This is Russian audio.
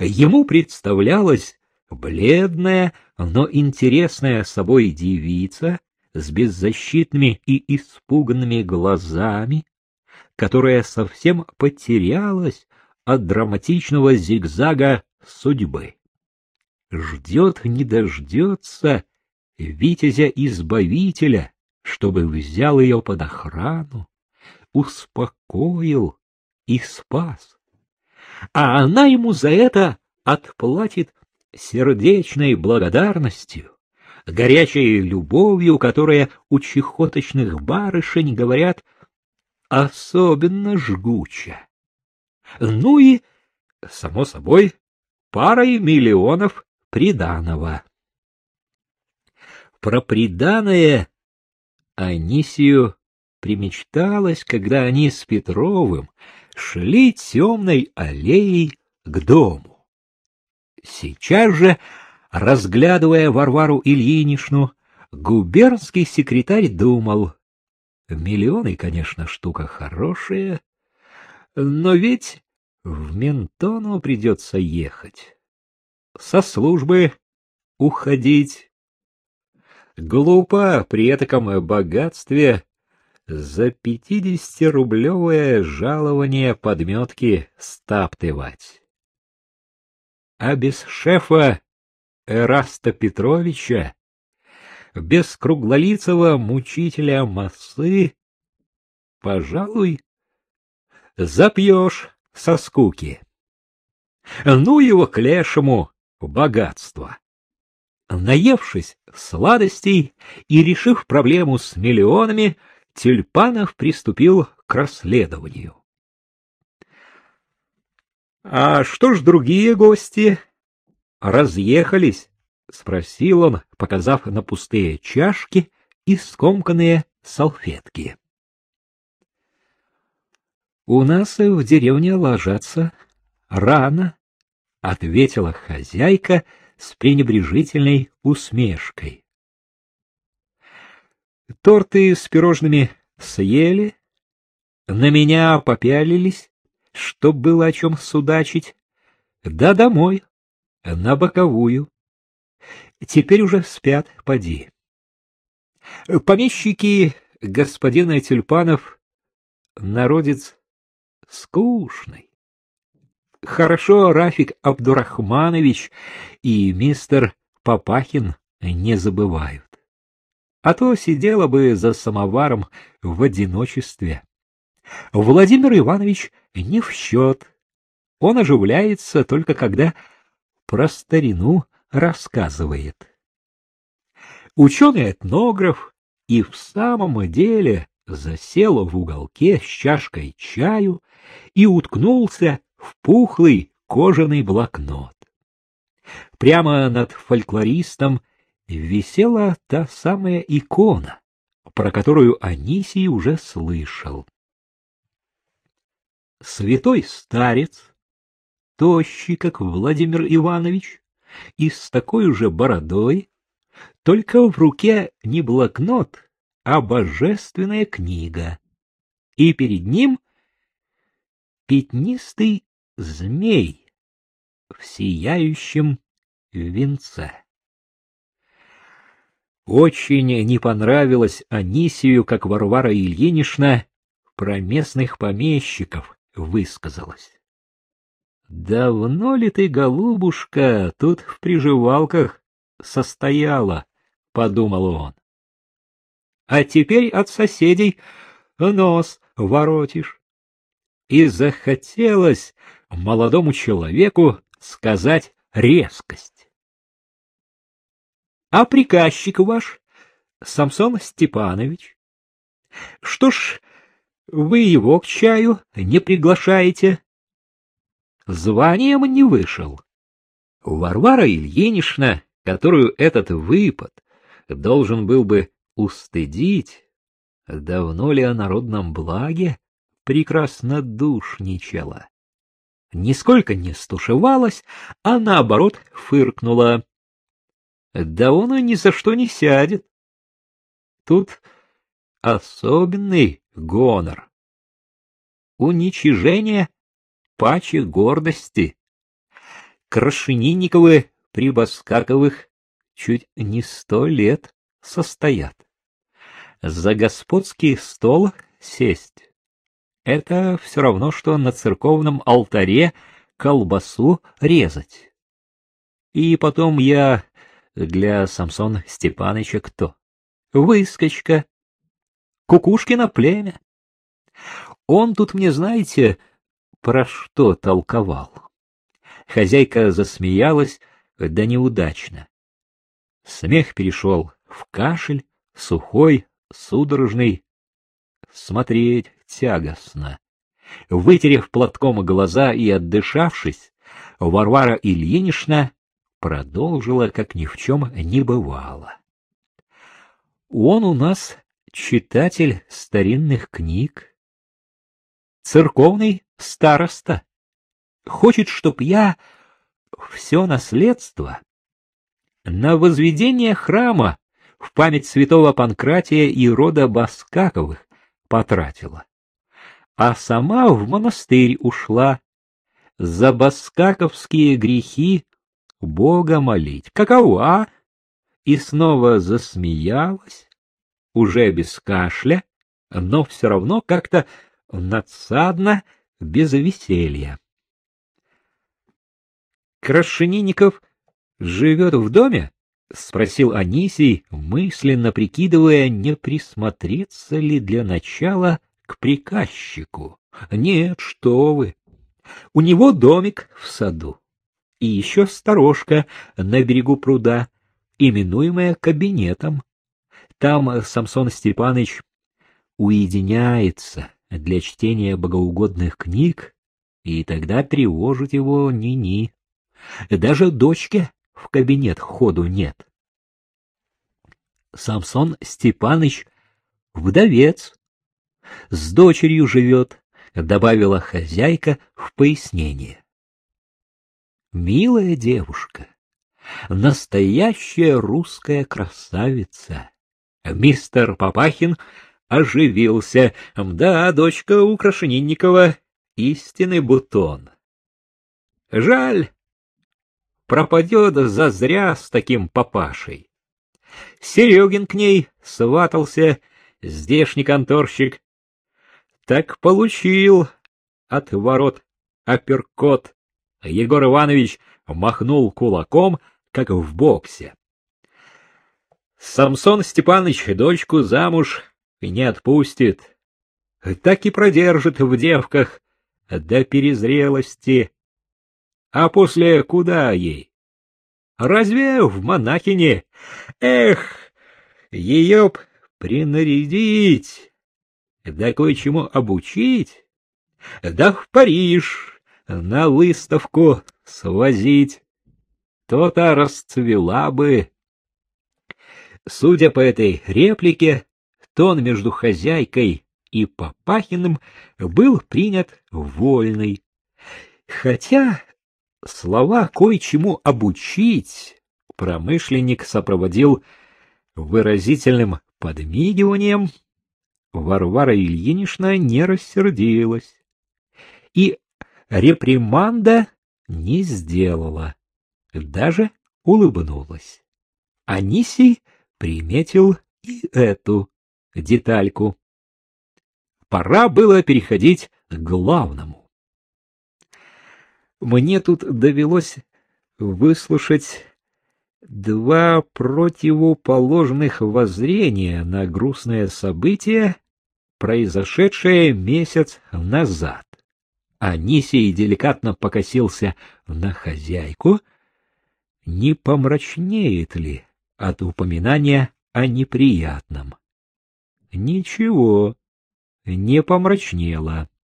Ему представлялась бледная, но интересная собой девица с беззащитными и испуганными глазами, которая совсем потерялась от драматичного зигзага судьбы. Ждет не дождется Витязя-избавителя, чтобы взял ее под охрану, успокоил и спас. А она ему за это отплатит сердечной благодарностью, горячей любовью, которая у чехоточных барышень, говорят, особенно жгуча. Ну и, само собой, парой миллионов приданого. Про приданое Анисию примечталось, когда они с Петровым шли темной аллеей к дому. Сейчас же, разглядывая Варвару Ильиничну, губернский секретарь думал, миллионы, конечно, штука хорошая, но ведь в Ментону придется ехать. Со службы уходить. Глупо при этом богатстве за пятидесятирублевое жалование подметки стаптывать. А без шефа Эраста Петровича, без круглолицего мучителя массы, пожалуй, запьешь со скуки. Ну его к лешему богатство. Наевшись сладостей и решив проблему с миллионами, Тюльпанов приступил к расследованию. — А что ж другие гости? Разъехались? — спросил он, показав на пустые чашки и скомканные салфетки. — У нас в деревне ложатся рано, — ответила хозяйка с пренебрежительной усмешкой. Торты с пирожными съели, на меня попялились, чтоб было о чем судачить, да домой, на боковую. Теперь уже спят, поди. Помещики господина Тюльпанов народец скучный. Хорошо Рафик Абдурахманович и мистер Папахин не забывают а то сидела бы за самоваром в одиночестве. Владимир Иванович не в счет. Он оживляется только когда про старину рассказывает. Ученый-этнограф и в самом деле засел в уголке с чашкой чаю и уткнулся в пухлый кожаный блокнот. Прямо над фольклористом висела та самая икона, про которую Анисий уже слышал. Святой старец, тощий, как Владимир Иванович, и с такой же бородой, только в руке не блокнот, а божественная книга, и перед ним пятнистый змей в сияющем венце. Очень не понравилось Анисию, как Варвара Ильинична про местных помещиков высказалась. Давно ли ты, голубушка, тут в приживалках состояла, подумал он. А теперь от соседей нос воротишь. И захотелось молодому человеку сказать резкость. А приказчик ваш, Самсон Степанович? Что ж, вы его к чаю не приглашаете? Званием не вышел. Варвара Ильинична, которую этот выпад должен был бы устыдить, давно ли о народном благе прекрасно душничала. Нисколько не стушевалась, а наоборот фыркнула. Да он и ни за что не сядет. Тут особенный гонор. Уничижение паче гордости. Крашенинниковы при Баскаковых чуть не сто лет состоят. За господский стол сесть — это все равно, что на церковном алтаре колбасу резать. И потом я для Самсона Степаныча кто? Выскочка. Кукушкино племя. Он тут мне, знаете, про что толковал. Хозяйка засмеялась, да неудачно. Смех перешел в кашель, сухой, судорожный. Смотреть тягостно. Вытерев платком глаза и отдышавшись, Варвара Ильинична продолжила, как ни в чем не бывало. Он у нас читатель старинных книг, церковный староста. Хочет, чтоб я все наследство на возведение храма в память святого Панкратия и рода Баскаковых потратила, а сама в монастырь ушла за баскаковские грехи Бога молить. Какова? И снова засмеялась, уже без кашля, но все равно как-то надсадно, без веселья. Крашенинников живет в доме? — спросил Анисий, мысленно прикидывая, не присмотреться ли для начала к приказчику. — Нет, что вы! У него домик в саду. И еще сторожка на берегу пруда, именуемая кабинетом. Там Самсон Степаныч уединяется для чтения богоугодных книг, и тогда тревожить его ни-ни. Даже дочке в кабинет ходу нет. Самсон Степаныч вдовец, с дочерью живет, добавила хозяйка в пояснение. Милая девушка, настоящая русская красавица. Мистер Папахин оживился. Да, дочка у истинный бутон. Жаль, пропадет зазря с таким папашей. Серегин к ней сватался, здешний конторщик. Так получил от ворот апперкот. Егор Иванович махнул кулаком, как в боксе. Самсон Степанович дочку замуж не отпустит. Так и продержит в девках до перезрелости. А после куда ей? Разве в монахине? Эх, ее б принарядить, да кое-чему обучить, да в Париж на выставку свозить. То-то расцвела бы. Судя по этой реплике, тон между хозяйкой и Папахиным был принят вольный. Хотя слова кое-чему обучить промышленник сопроводил выразительным подмигиванием, Варвара Ильинична не рассердилась и реприманда не сделала, даже улыбнулась. Анисий приметил и эту детальку. Пора было переходить к главному. Мне тут довелось выслушать два противоположных воззрения на грустное событие, произошедшее месяц назад. Анисий деликатно покосился на хозяйку. Не помрачнеет ли от упоминания о неприятном? Ничего, не помрачнело.